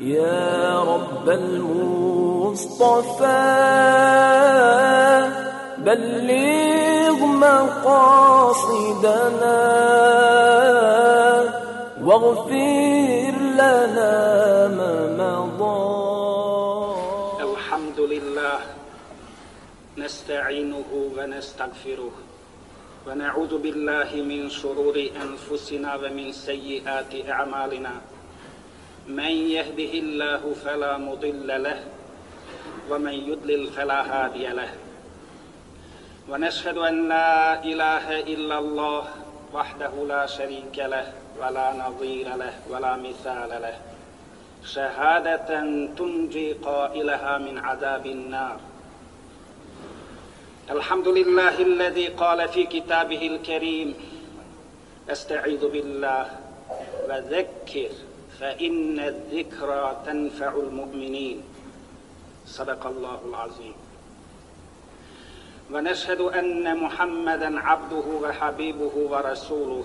يا رب المصطفى بلغ مقاصدنا واغفر لنا ما مضى. الحمد لله. نستعينه ونستغفره. ونعوذ بالله من شرور أنفسنا ومن سيئات أعمالنا. من يهده الله فلا مضل له ومن يضلل فلا هادي له. ونشهد أن لا إله إلا الله وحده لا شريك له ولا نظير له ولا مثال له. شهادة تنجي قائلها من عذاب النار. الحمد لله الذي قال في كتابه الكريم أستعيذ بالله وذكر فإن الذكرى تنفع المؤمنين. صدق الله العظيم. ونشهد أن محمدا عبده وحبيبه ورسوله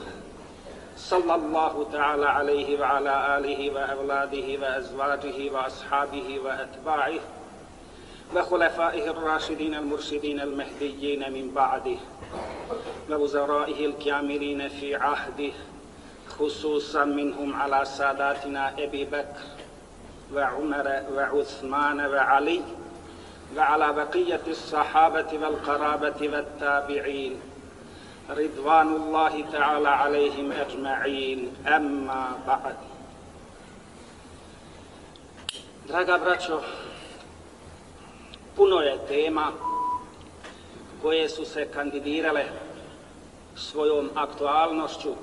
صلى الله تعالى عليه وعلى آله وأولاده وأزواجه وأصحابه وأتباعه وخلفائه الراشدين المرشدين المهديين من بعده ووزرائه الكاملين في عهده خصوصا منهم على ساداتنا ابي بكر وعمر وعثمان وعلي وعلى بقيه الصحابه والقرابه والتابعين رضوان الله تعالى عليهم اجمعين اما بعد Draga braćo, puno je tema koje su se kandidirale svojom aktualnošću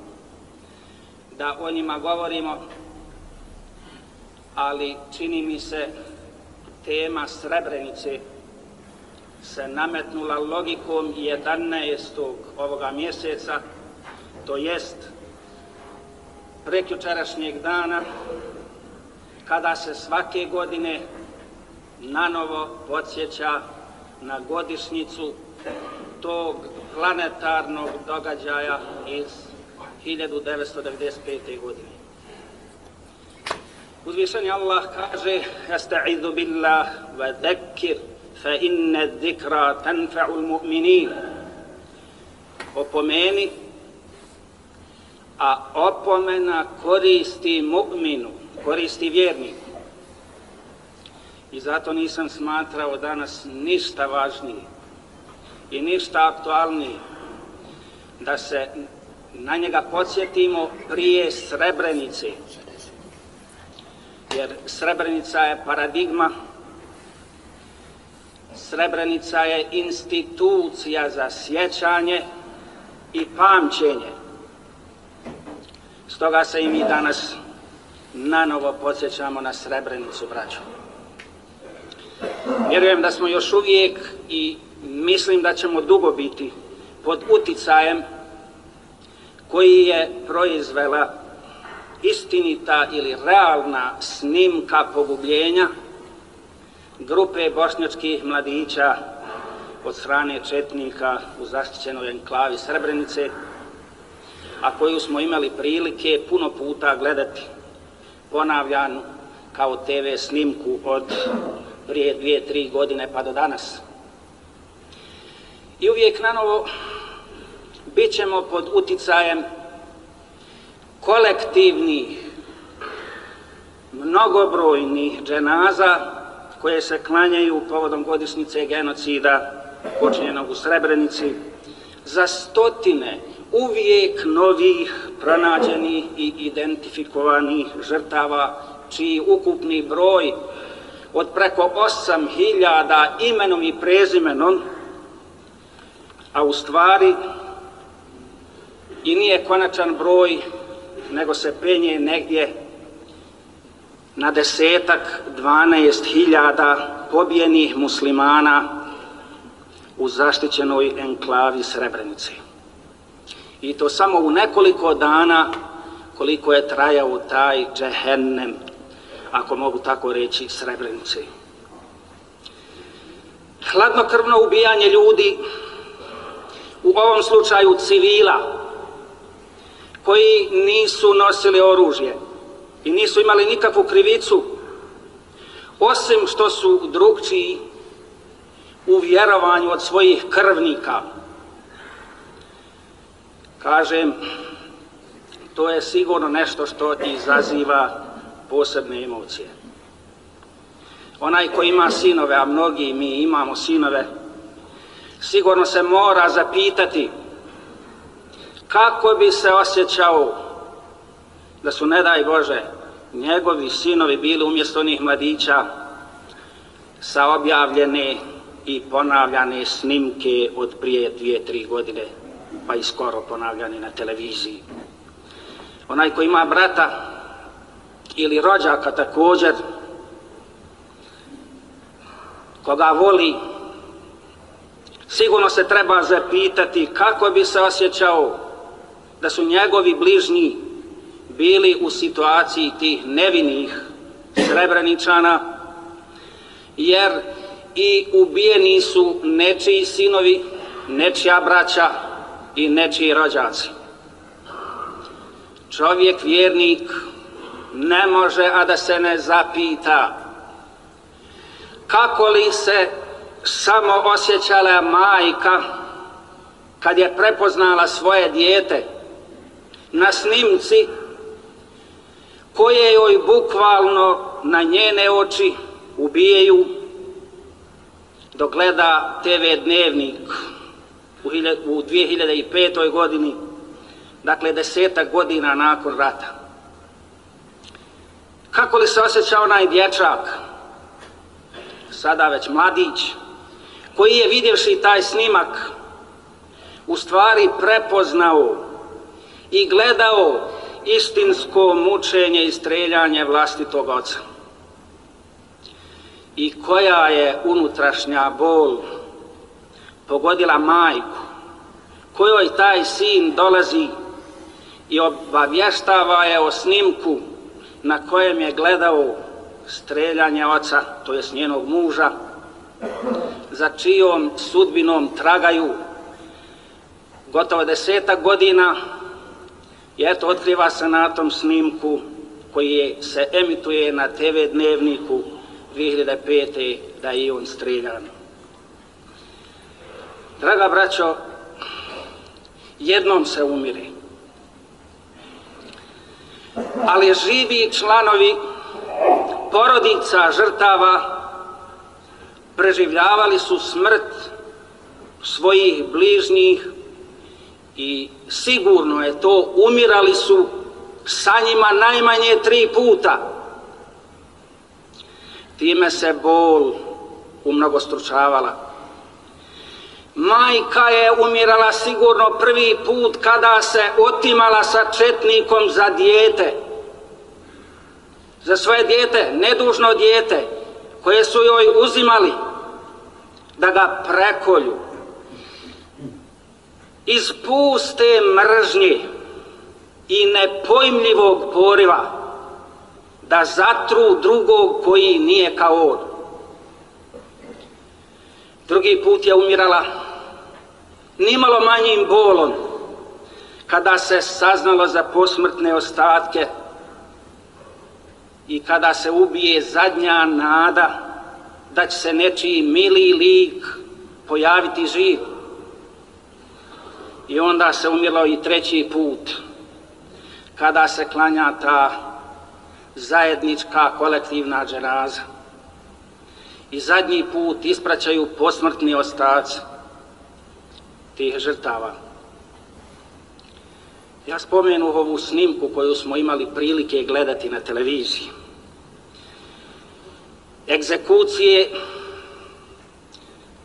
da o njima govorimo, ali čini mi se tema Srebrenice se nametnula logikom 11. ovoga mjeseca, to jest prekjučerašnjeg dana, kada se svake godine nanovo podsjeća na godišnjicu tog planetarnog događaja iz 1995. godine. Uzvišeni Allah kaže Asta'idhu billah wa dhekir fa inna dhikra tanfa'u mu'minin Opomeni a opomena koristi mu'minu, koristi vjerniku. I zato nisam smatrao danas ništa važnije i ništa aktualnije da se na njega podsjetimo prije Srebrenice. Jer Srebrenica je paradigma, Srebrenica je institucija za sjećanje i pamćenje. Stoga se i mi danas nanovo podsjećamo na Srebrenicu, braćo. Vjerujem da smo još uvijek i mislim da ćemo dugo biti pod uticajem koji je proizvela istinita ili realna snimka pogubljenja grupe bošnjačkih mladića od strane Četnika u zaštićenoj enklavi Srebrenice, a koju smo imali prilike puno puta gledati ponavljanu kao TV snimku od prije dvije, tri godine pa do danas. I uvijek na novo bit ćemo pod uticajem kolektivnih, mnogobrojnih dženaza koje se klanjaju povodom godišnjice genocida počinjenog u Srebrenici. Za stotine uvijek novih pronađenih i identifikovanih žrtava čiji ukupni broj od preko osam hiljada imenom i prezimenom, a u stvari i nije konačan broj, nego se penje negdje na desetak, dvanaest hiljada pobijenih muslimana u zaštićenoj enklavi Srebrenice. I to samo u nekoliko dana koliko je trajao taj džehennem ako mogu tako reći, Srebrenice. Hladnokrvno ubijanje ljudi, u ovom slučaju civila, koji nisu nosili oružje i nisu imali nikakvu krivicu osim što su drugčiji u vjerovanju od svojih krvnika. Kažem, to je sigurno nešto što izaziva posebne emocije. Onaj ko ima sinove, a mnogi mi imamo sinove, sigurno se mora zapitati kako bi se osjećao da su, ne daj Bože, njegovi sinovi bili umjesto onih mladića sa objavljene i ponavljane snimke od prije dvije, tri godine, pa i skoro ponavljane na televiziji. Onaj ko ima brata ili rođaka također, koga voli, sigurno se treba zapitati kako bi se osjećao da su njegovi bližnji bili u situaciji tih nevinih srebreničana, jer i ubijeni su nečiji sinovi, nečija braća i nečiji rođaci. Čovjek vjernik ne može, a da se ne zapita kako li se samo osjećala majka kad je prepoznala svoje dijete na snimci koje joj bukvalno na njene oči ubijaju dok gleda TV dnevnik u 2005. godini, dakle desetak godina nakon rata. Kako li se osjeća onaj dječak, sada već mladić, koji je vidjevši taj snimak u stvari prepoznao i gledao istinsko mučenje i streljanje vlastitog oca. I koja je unutrašnja bol pogodila majku, kojoj taj sin dolazi i obavještava je o snimku na kojem je gledao streljanje oca, to jest njenog muža, za čijom sudbinom tragaju gotovo desetak godina i eto otkriva se na tom snimku koji se emituje na TV dnevniku 2005. da je on streljan. Draga braćo, jednom se umiri. Ali živi članovi porodica žrtava preživljavali su smrt svojih bližnjih i sigurno je to, umirali su sa njima najmanje tri puta. Time se bol umnogostručavala. Majka je umirala sigurno prvi put kada se otimala sa četnikom za dijete. Za svoje dijete, nedužno dijete, koje su joj uzimali da ga prekolju iz puste mržnje i nepojmljivog poriva da zatru drugog koji nije kao on. Drugi put je umirala nimalo manjim bolom kada se saznalo za posmrtne ostatke i kada se ubije zadnja nada da će se nečiji mili lik pojaviti živ. I onda se umjelo i treći put, kada se klanja ta zajednička kolektivna džeraza. I zadnji put ispraćaju posmrtni ostaci tih žrtava. Ja spomenu ovu snimku koju smo imali prilike gledati na televiziji. Egzekucije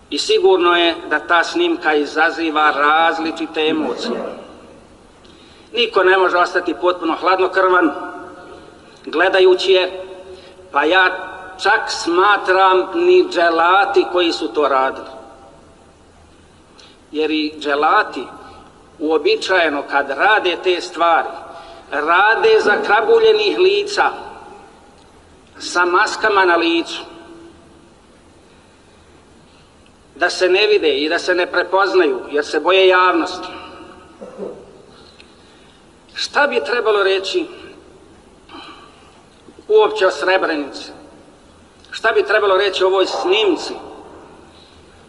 i sigurno je da ta snimka izaziva različite emocije. Niko ne može ostati potpuno hladnokrvan gledajući je, pa ja čak smatram ni dželati koji su to radili. Jer i dželati uobičajeno kad rade te stvari, rade za krabuljenih lica, sa maskama na licu, da se ne vide i da se ne prepoznaju, jer se boje javnosti. Šta bi trebalo reći uopće o Srebrenici? Šta bi trebalo reći o ovoj snimci?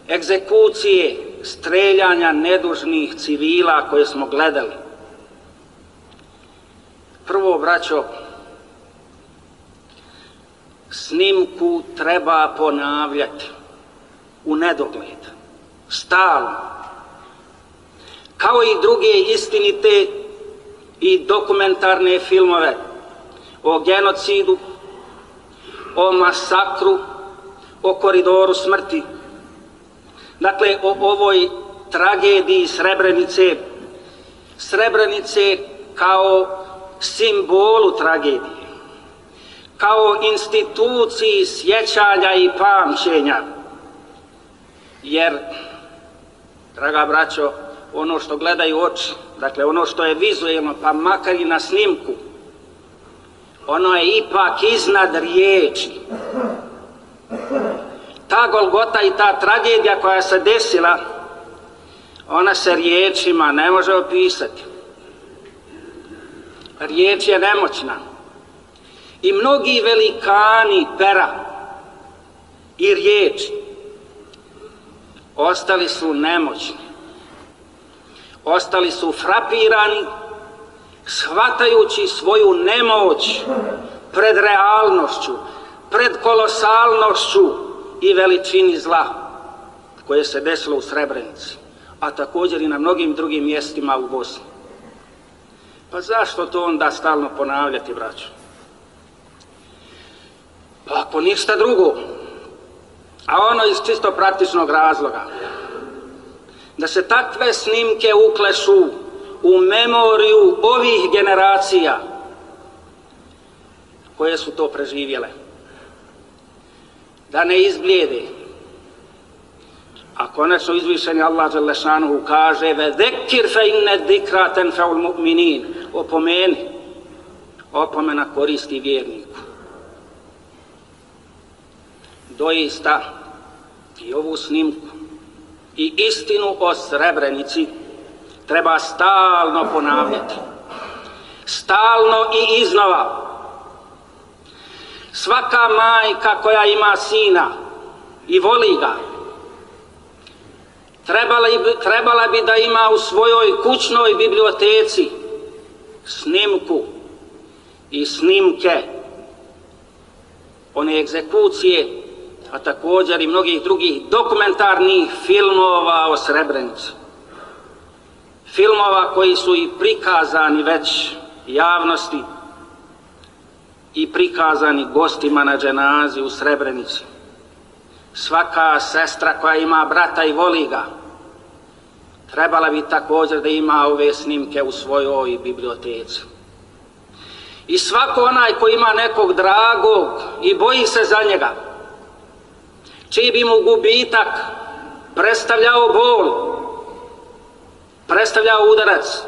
Egzekucije, streljanja nedužnih civila koje smo gledali. Prvo, braćo, snimku treba ponavljati u nedogled, stalno. Kao i druge istinite i dokumentarne filmove o genocidu, o masakru, o koridoru smrti. Dakle, o ovoj tragediji Srebrenice, Srebrenice kao simbolu tragedije, kao instituciji sjećanja i pamćenja. Jer, draga braćo, ono što gledaju oči, dakle ono što je vizuelno, pa makar i na snimku, ono je ipak iznad riječi. Ta Golgota i ta tragedija koja se desila, ona se riječima ne može opisati. Riječ je nemoćna. I mnogi velikani pera i riječi ostali su nemoćni. Ostali su frapirani shvatajući svoju nemoć pred realnošću, pred kolosalnošću i veličini zla koje se desilo u Srebrenici, a također i na mnogim drugim mjestima u Bosni. Pa zašto to onda stalno ponavljati, braćo? Pa ako ništa drugo, a ono iz čisto praktičnog razloga, da se takve snimke uklešu u memoriju ovih generacija koje su to preživjele. Da ne izblijede. A konačno izvišeni Allah Želešanuhu kaže ve dekir fe inne dikra tenfeul mu'minin opomeni. Opomena koristi vjerniku. Doista i ovu snimku i istinu o Srebrenici treba stalno ponavljati. Stalno i iznova. Svaka majka koja ima sina i voli ga, trebala, trebala bi da ima u svojoj kućnoj biblioteci snimku i snimke one egzekucije, a također i mnogih drugih dokumentarnih filmova o Srebrenici filmova koji su i prikazani već javnosti i prikazani gostima na dženazi u Srebrenici. Svaka sestra koja ima brata i voli ga, trebala bi također da ima ove snimke u svojoj biblioteci. I svako onaj koji ima nekog dragog i boji se za njega, čiji bi mu gubitak predstavljao bol, predstavljao udarac,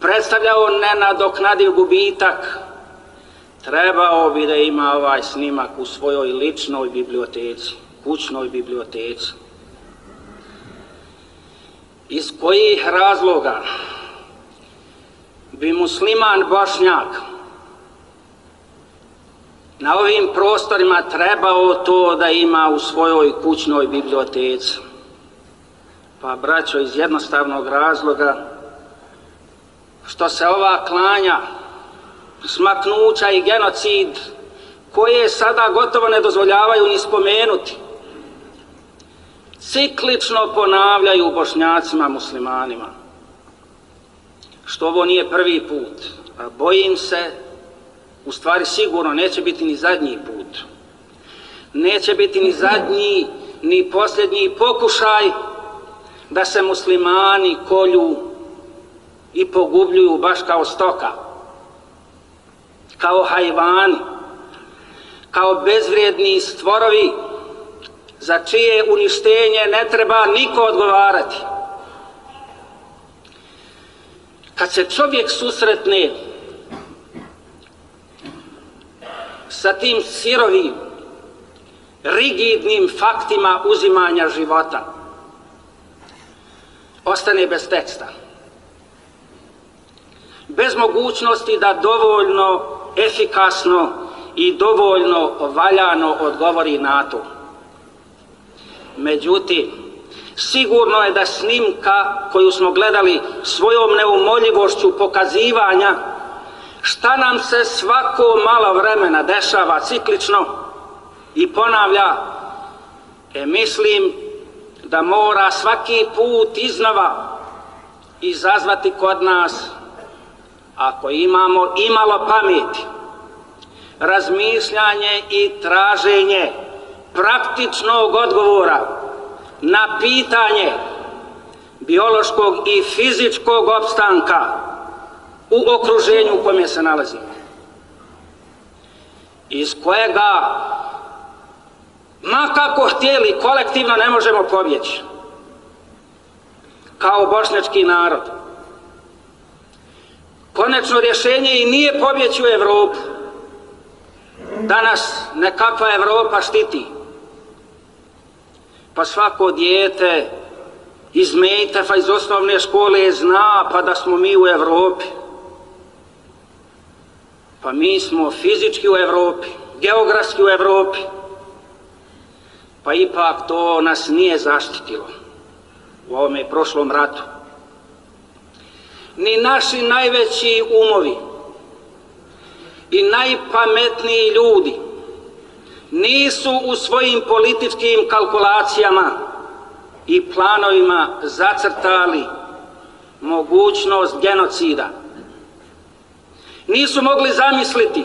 predstavljao nenadoknadiv gubitak, trebao bi da ima ovaj snimak u svojoj ličnoj biblioteci, kućnoj biblioteci. Iz kojih razloga bi musliman bošnjak na ovim prostorima trebao to da ima u svojoj kućnoj biblioteci? Pa braćo iz jednostavnog razloga što se ova klanja, smaknuća i genocid koje sada gotovo ne dozvoljavaju ni spomenuti. Ciklično ponavljaju bošnjacima muslimanima. Što ovo nije prvi put, a bojim se, u stvari sigurno neće biti ni zadnji put. Neće biti ni zadnji, ni posljednji pokušaj da se muslimani kolju i pogubljuju baš kao stoka, kao hajvani, kao bezvrijedni stvorovi za čije uništenje ne treba niko odgovarati. Kad se čovjek susretne sa tim sirovim, rigidnim faktima uzimanja života, ostane bez teksta. Bez mogućnosti da dovoljno efikasno i dovoljno valjano odgovori na to. Međutim, sigurno je da snimka koju smo gledali svojom neumoljivošću pokazivanja šta nam se svako malo vremena dešava ciklično? I ponavlja, e mislim da mora svaki put iznova izazvati kod nas, ako imamo imalo pameti, razmišljanje i traženje praktičnog odgovora na pitanje biološkog i fizičkog opstanka u okruženju u kojem se nalazimo. Iz kojega, ma kako htjeli, kolektivno ne možemo pobjeći. Kao bošnjački narod. Konečno rješenje i nije pobjeći u Europu. Danas nekakva Europa štiti. Pa svako dijete iz Mejtefa, iz osnovne škole zna pa da smo mi u Europi. Pa mi smo fizički u Europi, geografski u Europi. Pa ipak to nas nije zaštitilo u ovome prošlom ratu. Ni naši najveći umovi i najpametniji ljudi nisu u svojim političkim kalkulacijama i planovima zacrtali mogućnost genocida. Nisu mogli zamisliti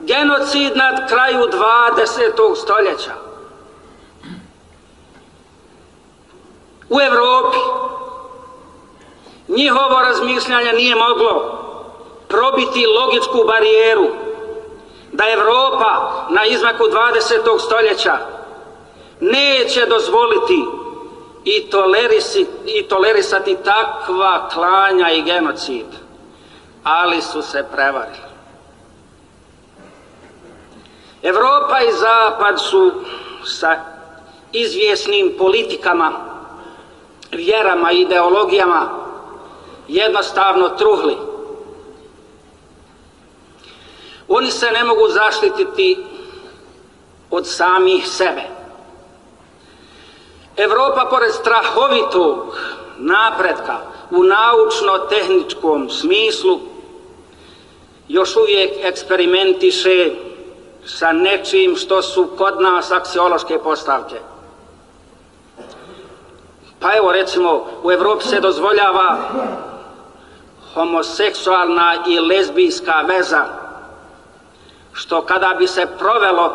genocid nad kraju 20. stoljeća. U Europi njihovo razmišljanje nije moglo probiti logičku barijeru da Europa na izmaku 20. stoljeća neće dozvoliti i, tolerisi, i tolerisati takva klanja i genocid, ali su se prevarili. Europa i Zapad su sa izvjesnim politikama, vjerama i ideologijama jednostavno truhli oni se ne mogu zaštititi od samih sebe. Europa pored strahovitog napretka u naučno-tehničkom smislu još uvijek eksperimentiše sa nečim što su kod nas aksiološke postavke. Pa evo recimo u Europi se dozvoljava homoseksualna i lezbijska veza što kada bi se provelo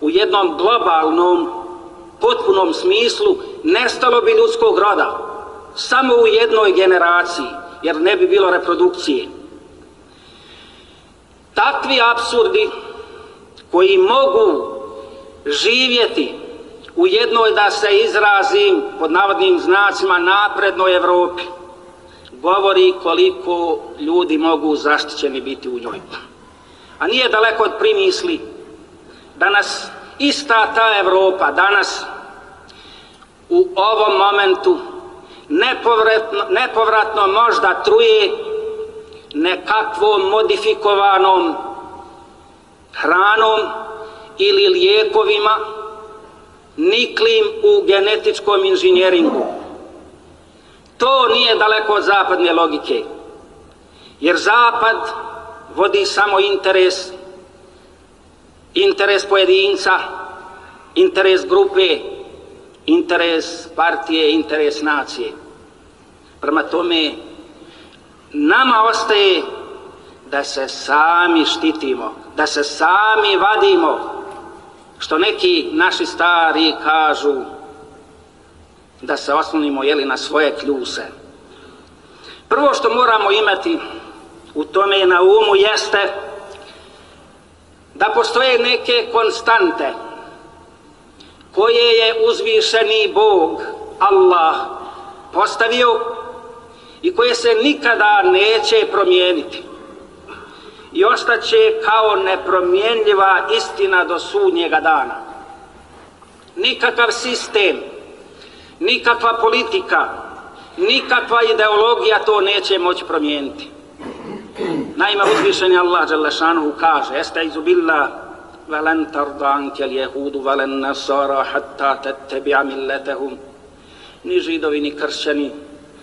u jednom globalnom, potpunom smislu, nestalo bi ljudskog roda. Samo u jednoj generaciji, jer ne bi bilo reprodukcije. Takvi absurdi koji mogu živjeti u jednoj, da se izrazim pod navodnim znacima, naprednoj Europi, govori koliko ljudi mogu zaštićeni biti u njoj. A nije daleko od primisli danas ista ta Europa danas u ovom momentu nepovratno, nepovratno možda truje nekakvom modifikovanom hranom ili lijekovima niklim u genetičkom inženjeringu. To nije daleko od zapadne logike. Jer zapad vodi samo interes, interes pojedinca, interes grupe, interes partije, interes nacije. Prema tome, nama ostaje da se sami štitimo, da se sami vadimo, što neki naši stari kažu da se oslonimo jeli, na svoje kljuse. Prvo što moramo imati u tome na umu jeste da postoje neke konstante koje je uzvišeni Bog, Allah, postavio i koje se nikada neće promijeniti i ostaće kao nepromjenljiva istina do sudnjega dana. Nikakav sistem, nikakva politika, nikakva ideologija to neće moći promijeniti. Naime, uzvišeni Allah Đalešanuhu kaže Estaizu billah Velen tarda anke al jehudu Velen nasara hatta tettebi'a milletehum Ni židovi ni kršćani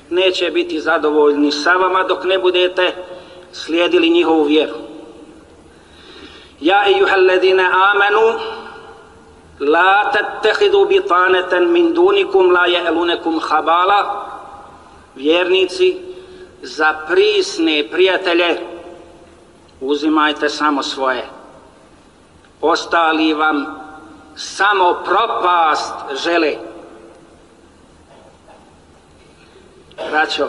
neće biti zadovoljni sa vama dok ne budete slijedili njihovu vjeru. Ja ejuhalladine amenu La tattehidu bitaneten min dunikum la je'elunekum habala Vjernici, za prisne prijatelje uzimajte samo svoje. Ostali vam samo propast žele. Braćo,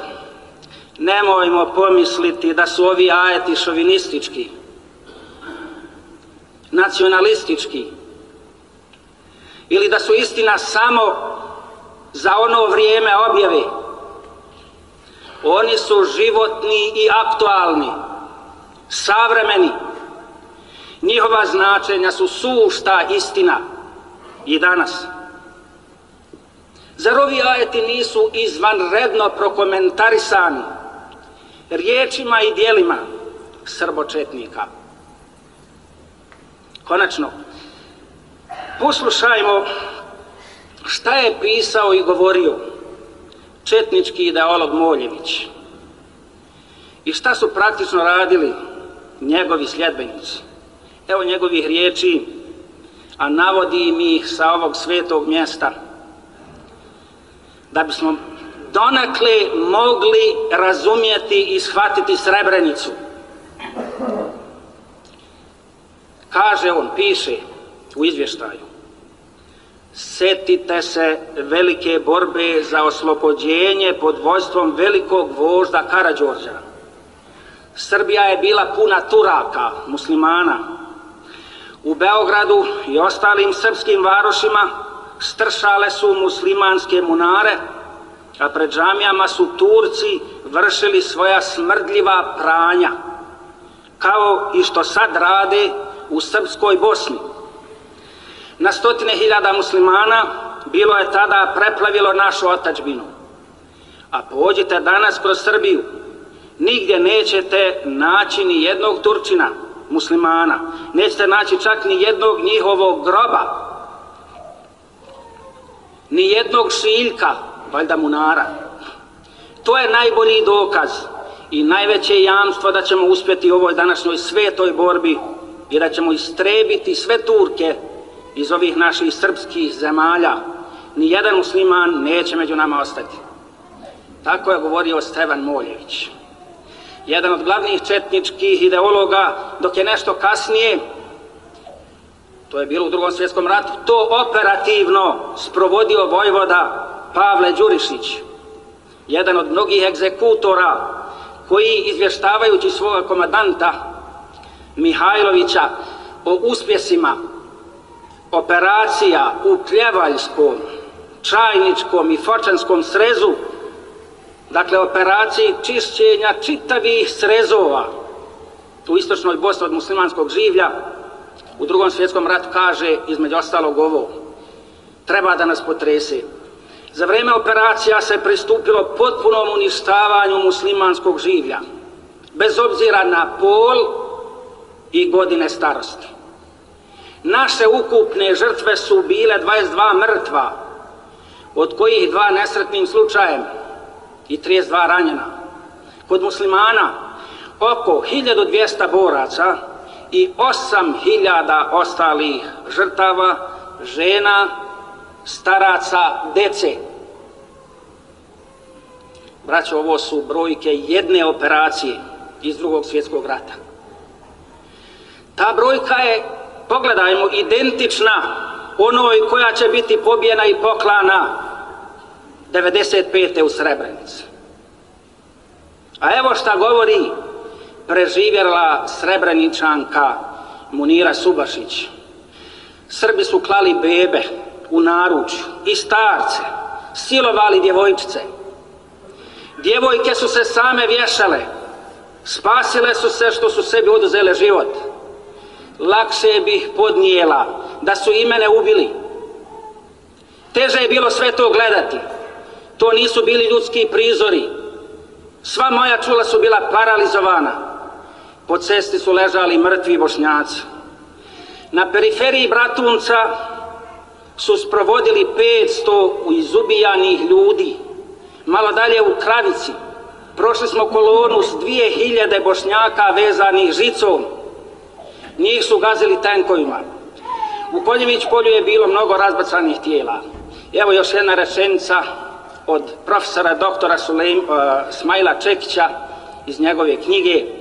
nemojmo pomisliti da su ovi ajeti šovinistički, nacionalistički, ili da su istina samo za ono vrijeme objave. Oni su životni i aktualni, savremeni. Njihova značenja su sušta istina i danas. Zar ovi ajeti nisu izvanredno prokomentarisani riječima i dijelima srbočetnika? Konačno, poslušajmo šta je pisao i govorio četnički ideolog Moljević i šta su praktično radili njegovi sljedbenici. Evo njegovih riječi, a navodi mi ih sa ovog svetog mjesta – da bismo donakle mogli razumjeti i shvatiti Srebrenicu. Kaže on, piše u izvještaju, setite se velike borbe za oslobođenje pod vojstvom velikog vožda Karađorđa. Srbija je bila puna Turaka, muslimana. U Beogradu i ostalim srpskim varošima stršale su muslimanske munare, a pred džamijama su Turci vršili svoja smrdljiva pranja, kao i što sad rade u Srpskoj Bosni. Na stotine hiljada muslimana bilo je tada preplavilo našu otačbinu. A pođite danas kroz Srbiju, nigdje nećete naći ni jednog Turčina, muslimana, nećete naći čak ni jednog njihovog groba, ni jednog šiljka, valjda munara. To je najbolji dokaz i najveće jamstvo da ćemo uspjeti u ovoj današnjoj svetoj borbi i da ćemo istrebiti sve Turke iz ovih naših srpskih zemalja. Ni jedan musliman neće među nama ostati. Tako je govorio Stevan Moljević. Jedan od glavnih četničkih ideologa, dok je nešto kasnije to je bilo u drugom svjetskom ratu, to operativno sprovodio vojvoda Pavle Đurišić, jedan od mnogih egzekutora koji izvještavajući svoga komadanta Mihajlovića o uspjesima operacija u Pljevaljskom, Čajničkom i Fočanskom srezu, dakle operaciji čišćenja čitavih srezova u istočnoj Bosni od muslimanskog življa, u drugom svjetskom ratu kaže između ostalog ovo. Treba da nas potrese. Za vrijeme operacija se pristupilo potpunom uništavanju muslimanskog življa bez obzira na pol i godine starosti. Naše ukupne žrtve su bile 22 mrtva od kojih dva nesretnim slučajem i 32 ranjena. Kod muslimana oko 1200 boraca i osam hiljada ostalih žrtava, žena, staraca, dece. Braćo, ovo su brojke jedne operacije iz drugog svjetskog rata. Ta brojka je, pogledajmo, identična onoj koja će biti pobijena i poklana 95. u Srebrenici. A evo šta govori preživjela srebreničanka Munira Subašić. Srbi su klali bebe u naručju i starce, silovali djevojčice. Djevojke su se same vješale, spasile su se što su sebi oduzele život. Lakše bih podnijela da su i mene ubili. Teže je bilo sve to gledati. To nisu bili ljudski prizori. Sva moja čula su bila paralizovana Po cesti su ležali mrtvi bošnjaci. Na periferiji Bratunca su sprovodili 500 izubijanih ljudi. Malo dalje u Kravici prošli smo kolonu s 2000 bošnjaka vezanih žicom. Njih su gazili tenkovima. U Konjević polju je bilo mnogo razbacanih tijela. Evo još jedna rečenica od profesora doktora Sulejm, uh, Smajla Čekića iz njegove knjige.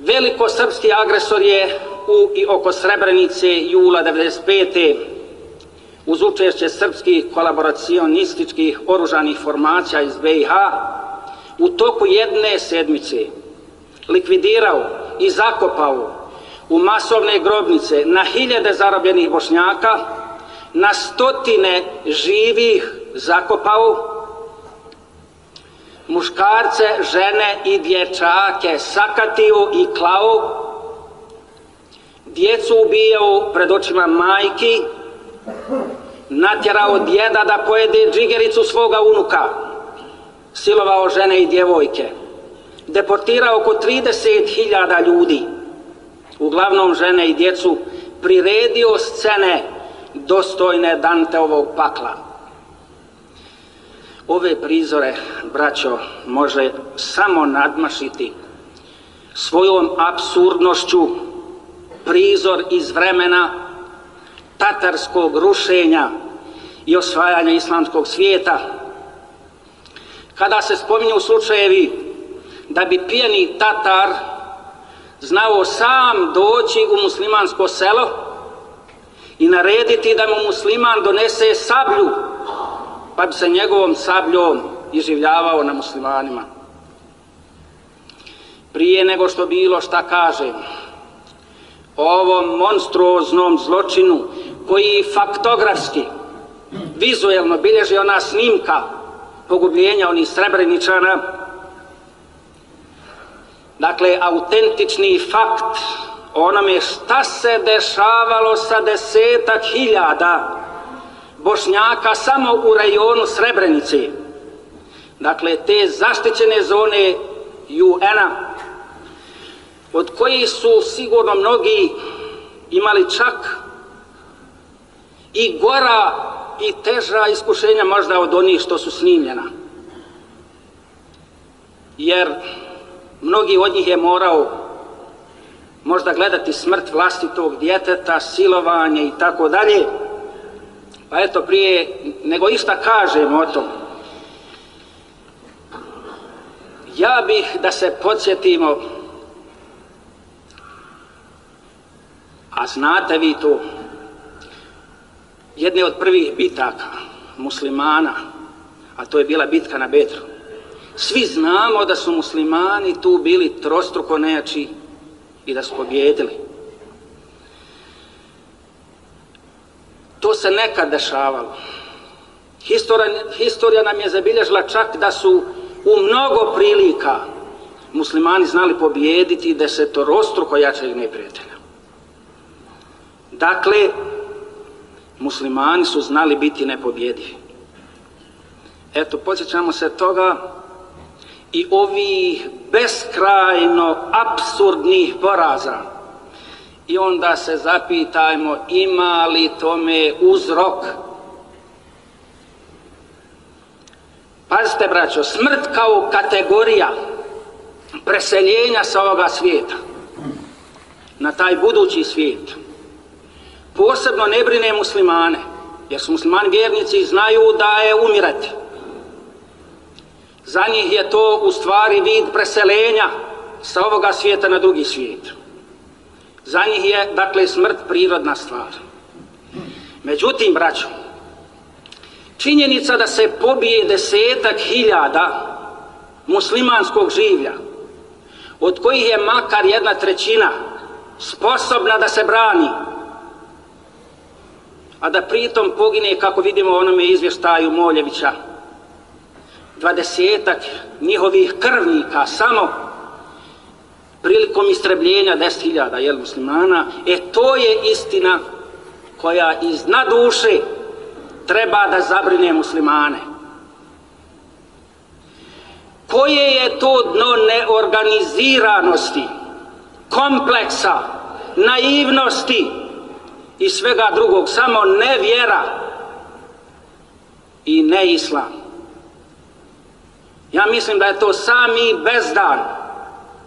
Veliko srpski agresor je u i oko Srebrenice jula 1995. uz učešće srpskih kolaboracionističkih oružanih formacija iz BiH u toku jedne sedmice likvidirao i zakopao u masovne grobnice na hiljade zarobljenih bošnjaka, na stotine živih zakopao, muškarce, žene i dječake sakatio i klao, djecu ubijao pred očima majki, natjerao djeda da pojede džigericu svoga unuka, silovao žene i djevojke, deportirao oko 30.000 ljudi, uglavnom žene i djecu, priredio scene dostojne Danteovog pakla. Ove prizore, braćo, može samo nadmašiti svojom absurdnošću prizor iz vremena tatarskog rušenja i osvajanja islamskog svijeta. Kada se spominju slučajevi da bi pijeni Tatar znao sam doći u muslimansko selo i narediti da mu musliman donese sablju, pa bi se njegovom sabljom iživljavao na muslimanima. Prije nego što bilo šta kažem, ovom monstruoznom zločinu koji faktografski, vizuelno bilježi ona snimka pogubljenja onih srebreničana, dakle autentični fakt onome šta se dešavalo sa desetak hiljada bošnjaka samo u rajonu Srebrenice. Dakle, te zaštićene zone UN-a, od kojih su sigurno mnogi imali čak i gora i teža iskušenja možda od onih što su snimljena. Jer mnogi od njih je morao možda gledati smrt vlastitog djeteta, silovanje i tako dalje. Pa eto prije nego išta kažem o tom, ja bih da se podsjetimo, a znate vi to, jedne od prvih bitaka muslimana, a to je bila bitka na Betru. Svi znamo da su muslimani tu bili trostruko nejači i da su pobjedili. To se nekad dešavalo. Historija, historija nam je zabilježila čak da su u mnogo prilika muslimani znali pobijediti desetorostruko jačeg neprijatelja. Dakle, muslimani su znali biti nepobjedivi. Eto, posjećamo se toga i ovih beskrajno absurdnih poraza. I onda se zapitajmo ima li tome uzrok. Pazite, braćo, smrt kao kategorija preseljenja sa ovoga svijeta na taj budući svijet posebno ne brine muslimane, jer su muslimani vjernici znaju da je umirati. Za njih je to u stvari vid preselenja sa ovoga svijeta na drugi svijet. Za njih je, dakle, smrt prirodna stvar. Međutim, braćo, činjenica da se pobije desetak hiljada muslimanskog življa, od kojih je makar jedna trećina sposobna da se brani, a da pritom pogine, kako vidimo u onome izvještaju Moljevića, dvadesetak njihovih krvnika samo prilikom istrebljenja deset hiljada jel, muslimana, e to je istina koja iz duše treba da zabrine muslimane. Koje je to dno neorganiziranosti, kompleksa, naivnosti i svega drugog, samo ne vjera i ne islam. Ja mislim da je to sami bezdan,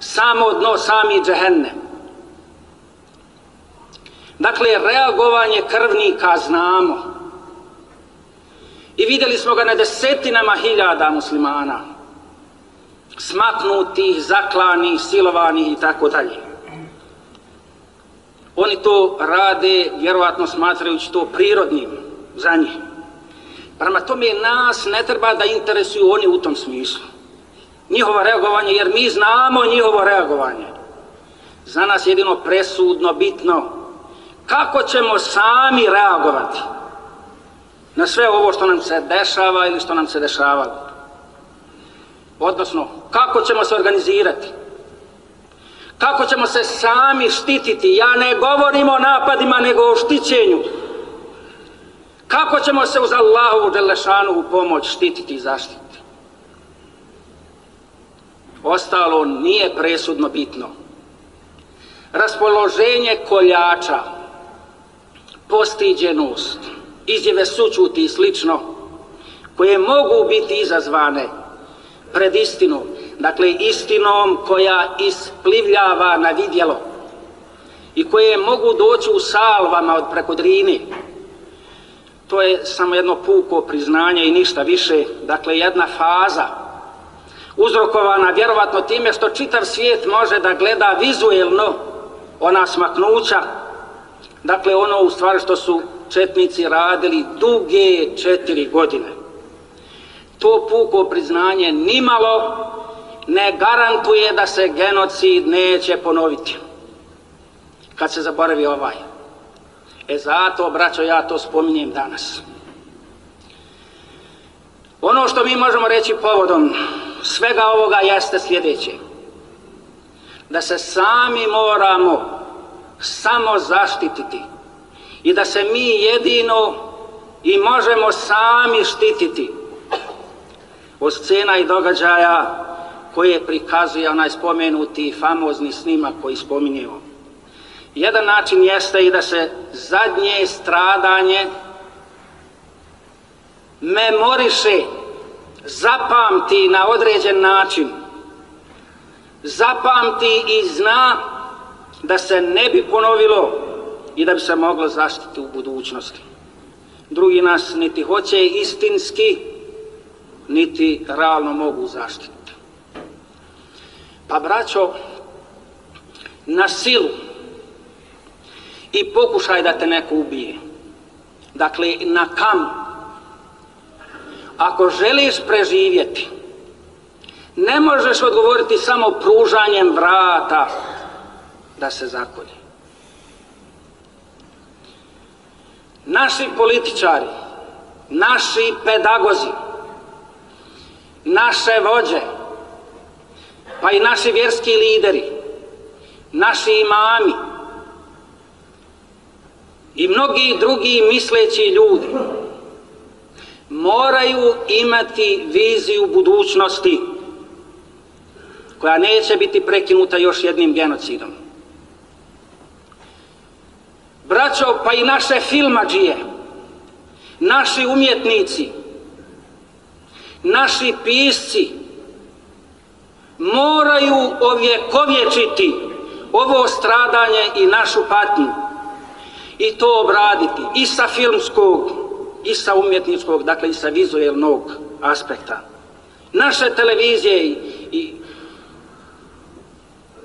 samo dno, sami džehennem. Dakle, reagovanje krvnika znamo. I vidjeli smo ga na desetinama hiljada muslimana. Smaknutih, zaklanih, silovanih i tako dalje. Oni to rade, vjerovatno smatrajući to prirodnim za njih. Prema tome nas ne treba da interesuju oni u tom smislu. Njihovo reagovanje, jer mi znamo njihovo reagovanje. Za nas jedino presudno, bitno, kako ćemo sami reagovati na sve ovo što nam se dešava ili što nam se dešavalo. Odnosno, kako ćemo se organizirati. Kako ćemo se sami štititi. Ja ne govorim o napadima, nego o štićenju. Kako ćemo se uz Allahovu Đelešanu u pomoć štititi i zaštititi. Ostalo nije presudno bitno. Raspoloženje koljača, postiđenost, izjave sučuti i slično, koje mogu biti izazvane pred istinom, dakle istinom koja isplivljava na vidjelo i koje mogu doći u salvama od preko Drine. To je samo jedno puko priznanje i ništa više, dakle jedna faza uzrokovana vjerovatno time što čitav svijet može da gleda vizuelno ona smaknuća Dakle, ono u stvari što su četnici radili duge četiri godine. To puko priznanje nimalo ne garantuje da se genocid neće ponoviti. Kad se zaboravi ovaj. E zato, braćo, ja to spominjem danas. Ono što mi možemo reći povodom svega ovoga jeste sljedeće. Da se sami moramo samo zaštititi i da se mi jedino i možemo sami štititi od scena i događaja koje prikazuje onaj spomenuti famozni snimak koji spominjemo. Jedan način jeste i da se zadnje stradanje memoriše, zapamti na određen način, zapamti i zna da se ne bi ponovilo i da bi se moglo zaštiti u budućnosti. Drugi nas niti hoće istinski, niti realno mogu zaštiti. Pa braćo, na silu i pokušaj da te neko ubije. Dakle, na kam. Ako želiš preživjeti, ne možeš odgovoriti samo pružanjem vrata, da se zakolje. Naši političari, naši pedagozi, naše vođe, pa i naši vjerski lideri, naši imami i mnogi drugi misleći ljudi moraju imati viziju budućnosti koja neće biti prekinuta još jednim genocidom. Braćo, pa i naše filmađije, naši umjetnici, naši pisci moraju ovjekovječiti ovo stradanje i našu patnju i to obraditi i sa filmskog i sa umjetničkog, dakle i sa vizuelnog aspekta. Naše televizije i, i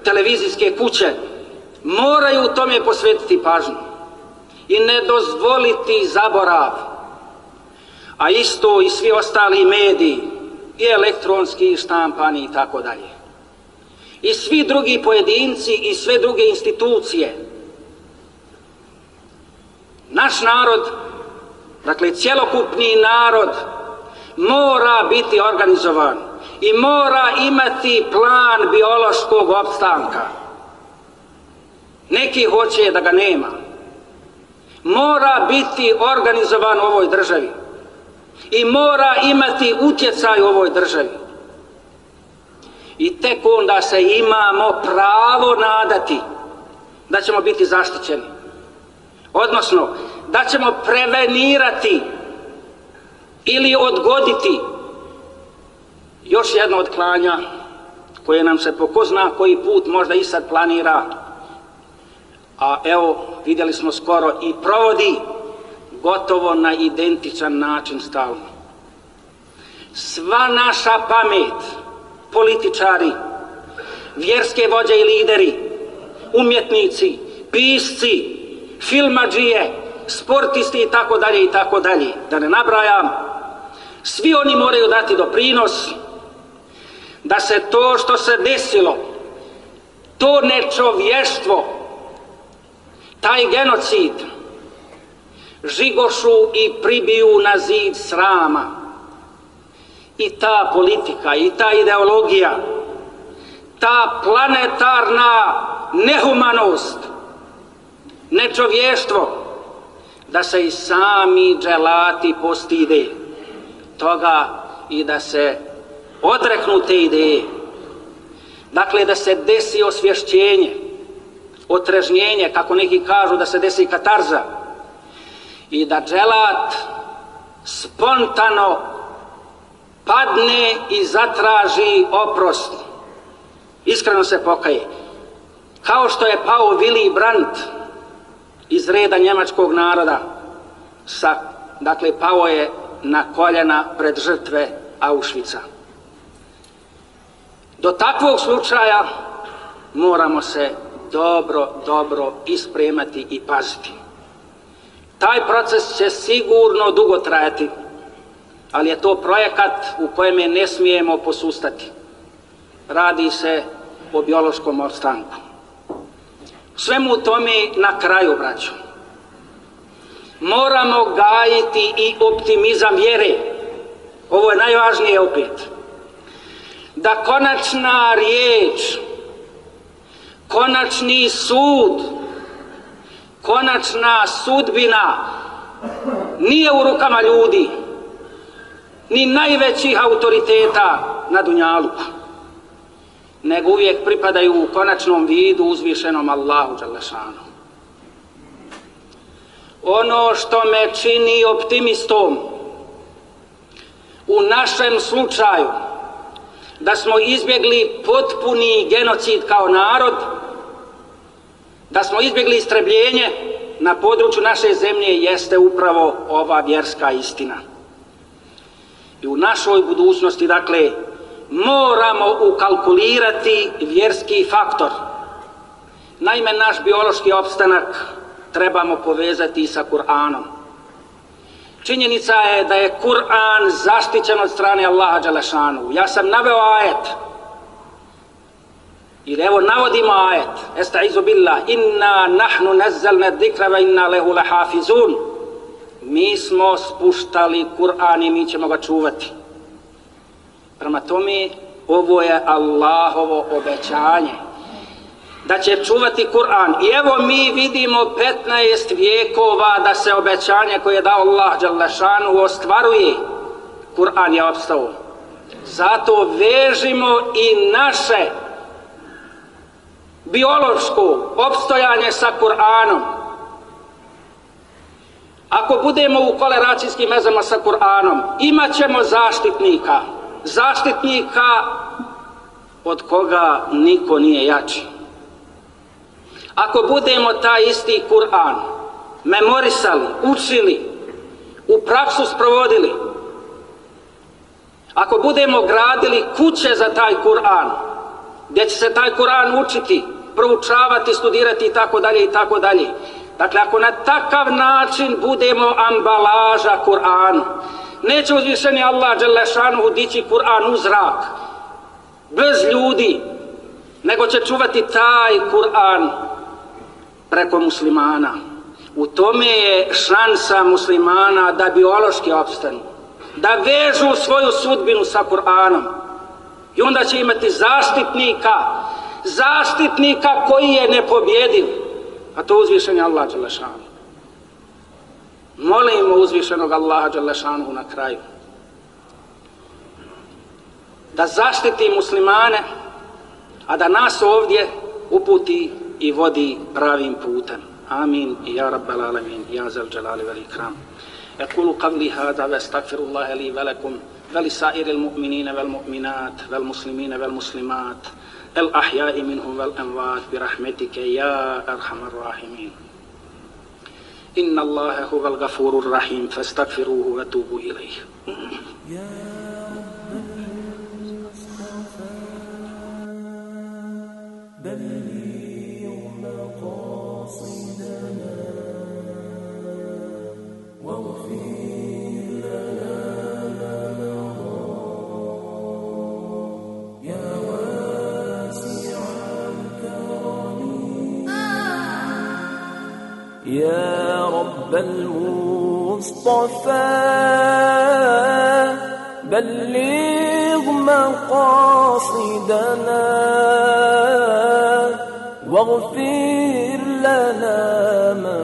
televizijske kuće moraju tome posvetiti pažnju i ne dozvoliti zaborav. A isto i svi ostali mediji, i elektronski, i štampani i tako dalje. I svi drugi pojedinci i sve druge institucije. Naš narod, dakle cjelokupni narod, mora biti organizovan i mora imati plan biološkog opstanka. Neki hoće da ga nema mora biti organizovan u ovoj državi i mora imati utjecaj u ovoj državi. I tek onda se imamo pravo nadati da ćemo biti zaštićeni. Odnosno, da ćemo prevenirati ili odgoditi još jedno od klanja koje nam se po ko zna koji put možda i sad planira a evo vidjeli smo skoro i provodi gotovo na identičan način stalno. Sva naša pamet, političari, vjerske vođe i lideri, umjetnici, pisci, filmađije, sportisti i tako dalje i tako dalje, da ne nabrajam, svi oni moraju dati doprinos da se to što se desilo, to nečovještvo, taj genocid, žigošu i pribiju na zid srama. I ta politika, i ta ideologija, ta planetarna nehumanost, nečovještvo, da se i sami dželati postide toga i da se odreknu te ideje. Dakle, da se desi osvješćenje, otrežnjenje, kako neki kažu da se desi katarza, i da dželat spontano padne i zatraži oprost. Iskreno se pokaje. Kao što je pao Willy Brandt iz reda njemačkog naroda, sa, dakle pao je na koljena pred žrtve Auschwitza. Do takvog slučaja moramo se dobro, dobro ispremati i paziti. Taj proces će sigurno dugo trajati, ali je to projekat u kojem je ne smijemo posustati. Radi se o biološkom ostanku. Svemu tome na kraju, braću, moramo gajiti i optimizam vjere. Ovo je najvažnije opet. Da konačna riječ, konačni sud, konačna sudbina nije u rukama ljudi, ni najvećih autoriteta na Dunjaluku, nego uvijek pripadaju u konačnom vidu uzvišenom Allahu Đalešanu. Ono što me čini optimistom u našem slučaju da smo izbjegli potpuni genocid kao narod, da smo izbjegli istrebljenje na području naše zemlje jeste upravo ova vjerska istina. I u našoj budućnosti, dakle, moramo ukalkulirati vjerski faktor. Naime, naš biološki opstanak trebamo povezati sa Kur'anom. Činjenica je da je Kur'an zaštićen od strane Allaha Đalešanu. Ja sam naveo ajet i evo navodimo ajet. Estaizu billah. Inna nahnu nazzalna dhikra wa inna lehu lahafizun. Mi smo spuštali Kur'an i mi ćemo ga čuvati. Prema tome, ovo je Allahovo obećanje. Da će čuvati Kur'an. I evo mi vidimo 15 vijekova da se obećanje koje je dao Allah Đalešanu ostvaruje. Kur'an je opstao. Zato vežimo i naše biološko opstojanje sa Kur'anom. Ako budemo u koleracijskim vezama sa Kur'anom, imat ćemo zaštitnika. Zaštitnika od koga niko nije jači. Ako budemo taj isti Kur'an memorisali, učili, u praksu sprovodili, ako budemo gradili kuće za taj Kur'an, gdje će se taj Kur'an učiti, proučavati, studirati i tako dalje i tako dalje. Dakle, ako na takav način budemo ambalaža Kur'anu, neće uzvišeni Allah Đelešanu dići Kur'an u zrak, bez ljudi, nego će čuvati taj Kur'an preko muslimana. U tome je šansa muslimana da biološki opstanu, da vežu svoju sudbinu sa Kur'anom. I onda će imati zaštitnika zaštitnika koji je nepobjediv, a to uzvišen je Allah Đelešanu. Molimo uzvišenog Allaha Đelešanu na kraju da zaštiti muslimane a da nas ovdje uputi i vodi pravim putem. Amin. Ja rabbal alamin. Ja zal jalali vel ikram. أقول قولي هذا وأستغفر الله لي ولكم ولسائر المؤمنين والمؤمنات والمسلمين والمسلمات الأحياء منهم والأموات برحمتك يا أرحم الراحمين إن الله هو الغفور الرحيم. فاستغفروه وتوبوا إليه. رب المصطفى بلغ مقاصدنا واغفر لنا ما